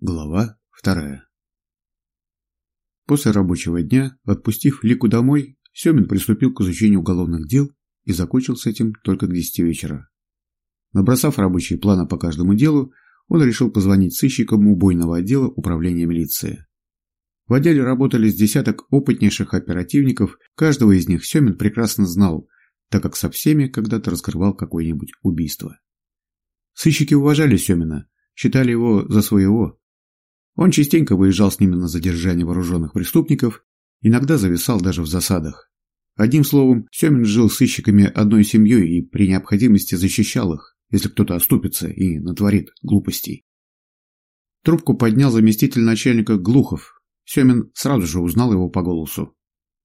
Глава вторая После рабочего дня, отпустив Лику домой, Семин приступил к изучению уголовных дел и закончил с этим только к десяти вечера. Набросав рабочие планы по каждому делу, он решил позвонить сыщикам убойного отдела управления милиции. В отделе работали с десяток опытнейших оперативников, каждого из них Семин прекрасно знал, так как со всеми когда-то раскрывал какое-нибудь убийство. Сыщики уважали Семина, считали его за своего, он частенько выезжал с ними на задержание вооруженных преступников, иногда зависал даже в засадах. Одним словом, Семин жил с сыщиками одной семьей и при необходимости защищал их, если кто-то оступится и натворит глупостей. Трубку поднял заместитель начальника Глухов. Семин сразу же узнал его по голосу.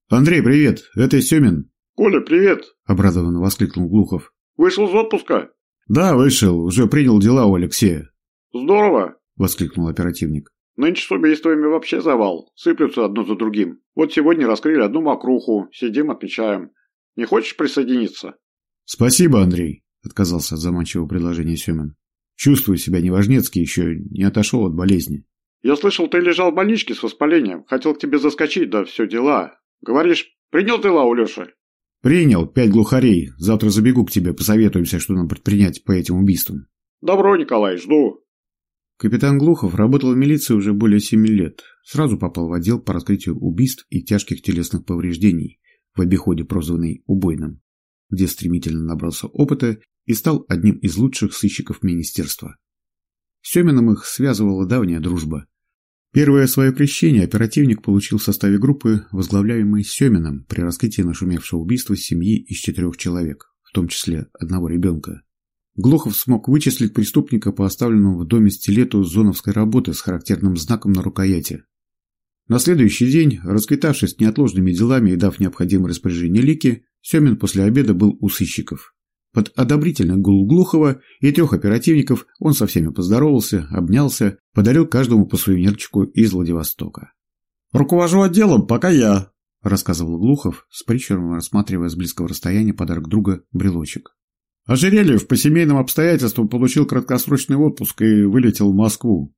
«Андрей, привет! Это Семин!» «Коля, привет!» – обрадованно воскликнул Глухов. «Вышел из отпуска?» «Да, вышел. Уже принял дела у Алексея». «Здорово!» – воскликнул оперативник. Нынче с убийствами вообще завал. Сыплются одно за другим. Вот сегодня раскрыли одну мокруху. Сидим, отмечаем. Не хочешь присоединиться? Спасибо, Андрей, отказался от заманчивого предложения Семен. Чувствую себя неважнецки, еще не отошел от болезни. Я слышал, ты лежал в больничке с воспалением. Хотел к тебе заскочить, да все дела. Говоришь, принял дела у Леши? Принял, пять глухарей. Завтра забегу к тебе, посоветуемся, что нам предпринять по этим убийствам. Добро, Николай, жду. Капитан Глухов работал в милиции уже более семи лет. Сразу попал в отдел по раскрытию убийств и тяжких телесных повреждений, в обиходе прозванный «убойным», где стремительно набрался опыта и стал одним из лучших сыщиков министерства. С Семиным их связывала давняя дружба. Первое свое крещение оперативник получил в составе группы, возглавляемой Семиным при раскрытии нашумевшего убийства семьи из четырех человек, в том числе одного ребенка. Глухов смог вычислить преступника по оставленному в доме стилету зоновской работы с характерным знаком на рукояти. На следующий день, расквитавшись неотложными делами и дав необходимое распоряжение Лики, Семин после обеда был у сыщиков. Под одобрительный гул Глухова и трех оперативников он со всеми поздоровался, обнялся, подарил каждому по сувенирчику из Владивостока. «Руковожу отделом, пока я», – рассказывал Глухов, с прищуром рассматривая с близкого расстояния подарок друга брелочек. Ожерельев по семейным обстоятельствам получил краткосрочный отпуск и вылетел в Москву.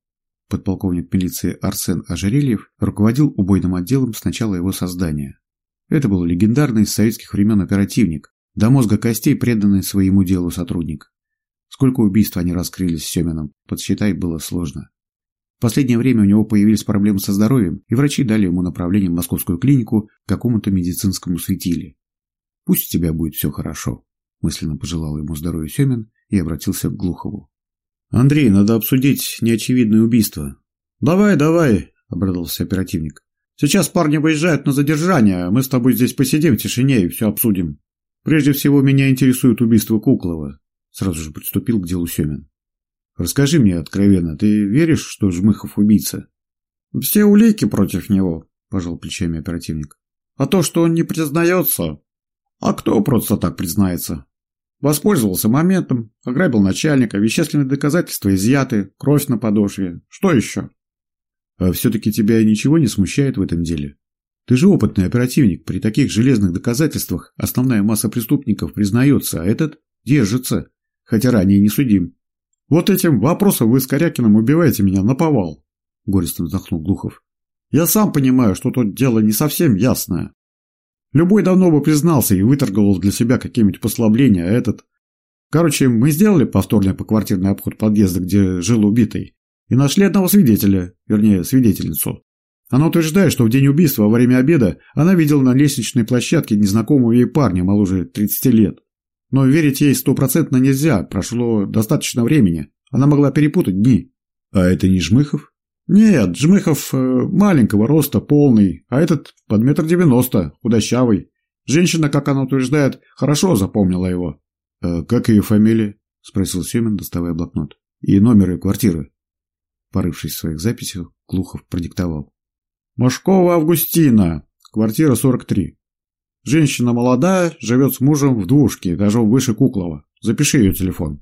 Подполковник милиции Арсен Ожерельев руководил убойным отделом с начала его создания. Это был легендарный с советских времен оперативник, до мозга костей преданный своему делу сотрудник. Сколько убийств они раскрыли с Семеном, подсчитать было сложно. В последнее время у него появились проблемы со здоровьем, и врачи дали ему направление в московскую клинику к какому-то медицинскому светиле. Пусть у тебя будет все хорошо мысленно пожелал ему здоровья Семин и обратился к Глухову. «Андрей, надо обсудить неочевидное убийство». «Давай, давай», — обрадовался оперативник. «Сейчас парни выезжают на задержание, а мы с тобой здесь посидим в тишине и все обсудим. Прежде всего, меня интересует убийство Куклова», — сразу же приступил к делу Семин. «Расскажи мне откровенно, ты веришь, что Жмыхов убийца?» «Все улики против него», — пожал плечами оперативник. «А то, что он не признается...» «А кто просто так признается? Воспользовался моментом, ограбил начальника, вещественные доказательства изъяты, кровь на подошве. Что еще? А все-таки тебя ничего не смущает в этом деле? Ты же опытный оперативник. При таких железных доказательствах основная масса преступников признается, а этот держится, хотя ранее не судим. Вот этим вопросом вы с Корякиным убиваете меня на повал, горестно вздохнул Глухов. Я сам понимаю, что тут дело не совсем ясное. Любой давно бы признался и выторговал для себя какие-нибудь послабления, а этот... Короче, мы сделали повторный поквартирный обход подъезда, где жил убитый, и нашли одного свидетеля, вернее, свидетельницу. Она утверждает, что в день убийства, во время обеда, она видела на лестничной площадке незнакомого ей парня, моложе 30 лет. Но верить ей стопроцентно нельзя, прошло достаточно времени. Она могла перепутать дни. А это не Жмыхов? Нет, Жмыхов э, маленького роста, полный, а этот под метр девяносто, худощавый. Женщина, как она утверждает, хорошо запомнила его. «А как ее фамилия?» – спросил Семин, доставая блокнот. «И номер ее квартиры?» Порывшись в своих записях, Клухов продиктовал. «Машкова Августина, квартира 43. Женщина молодая, живет с мужем в двушке, даже выше Куклова. Запиши ее телефон».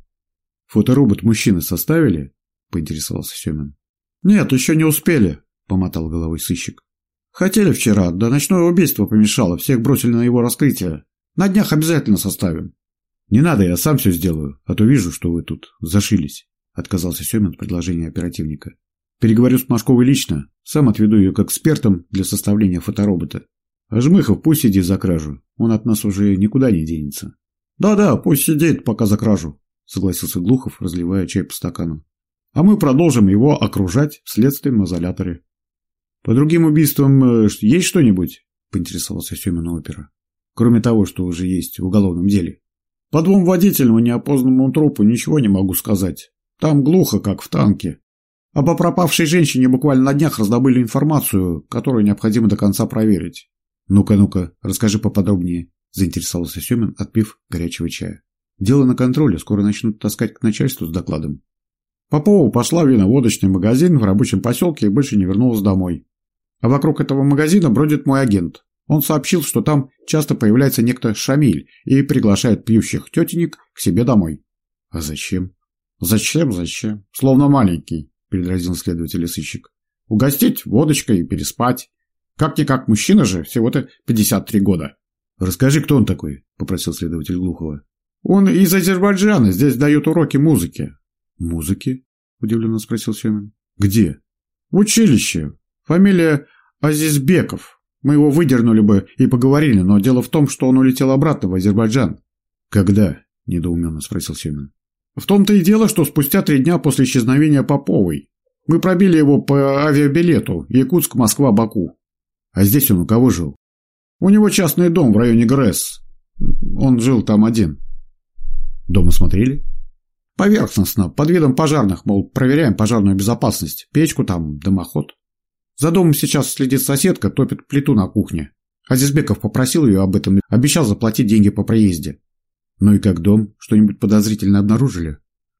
«Фоторобот мужчины составили?» – поинтересовался Семин. «Нет, еще не успели», – помотал головой сыщик. «Хотели вчера, да ночное убийство помешало, всех бросили на его раскрытие. На днях обязательно составим». «Не надо, я сам все сделаю, а то вижу, что вы тут зашились», – отказался Семен от предложения оперативника. Переговорю с Машковой лично. Сам отведу ее к экспертам для составления фоторобота. А Жмыхов пусть сидит за кражу. Он от нас уже никуда не денется. Да-да, пусть сидит, пока за кражу, согласился Глухов, разливая чай по стакану. А мы продолжим его окружать в следственном изоляторе. По другим убийствам э, есть что-нибудь? Поинтересовался Семен опера. Кроме того, что уже есть в уголовном деле. По двум водителям и неопознанному трупу ничего не могу сказать. Там глухо, как в танке. А по пропавшей женщине буквально на днях раздобыли информацию, которую необходимо до конца проверить. «Ну-ка, ну-ка, расскажи поподробнее», – заинтересовался Семин, отпив горячего чая. «Дело на контроле, скоро начнут таскать к начальству с докладом». Попова пошла в виноводочный магазин в рабочем поселке и больше не вернулась домой. А вокруг этого магазина бродит мой агент. Он сообщил, что там часто появляется некто Шамиль и приглашает пьющих тетенек к себе домой. А зачем? Зачем, зачем? Словно маленький, передразнил следователь и сыщик. Угостить водочкой и переспать. Как-никак мужчина же, всего-то 53 года. «Расскажи, кто он такой?» – попросил следователь Глухова. «Он из Азербайджана, здесь дает уроки музыки». «Музыки?» – удивленно спросил Семин. «Где?» «В училище. Фамилия Азизбеков. Мы его выдернули бы и поговорили, но дело в том, что он улетел обратно в Азербайджан». «Когда?» – недоуменно спросил Семин. «В том-то и дело, что спустя три дня после исчезновения Поповой. Мы пробили его по авиабилету Якутск-Москва-Баку. А здесь он у кого жил? У него частный дом в районе ГРЭС. Он жил там один. Дом осмотрели? Поверхностно, под видом пожарных, мол, проверяем пожарную безопасность. Печку там, дымоход. За домом сейчас следит соседка, топит плиту на кухне. Азизбеков попросил ее об этом, обещал заплатить деньги по проезде. Ну и как дом? Что-нибудь подозрительно обнаружили?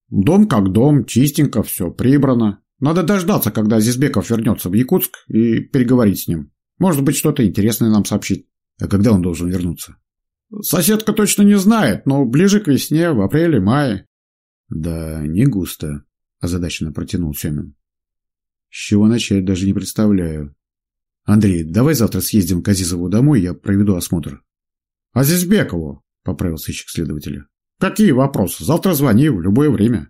Дом как дом, чистенько, все прибрано. Надо дождаться, когда Азизбеков вернется в Якутск и переговорить с ним. Может быть, что-то интересное нам сообщит. А когда он должен вернуться? Соседка точно не знает, но ближе к весне, в апреле-мае. Да, не густо, озадаченно протянул Семин. С чего начать, даже не представляю. Андрей, давай завтра съездим к Азизову домой, я проведу осмотр. Азизбекову, поправил сыщик следователя. Какие вопросы? Завтра звони в любое время.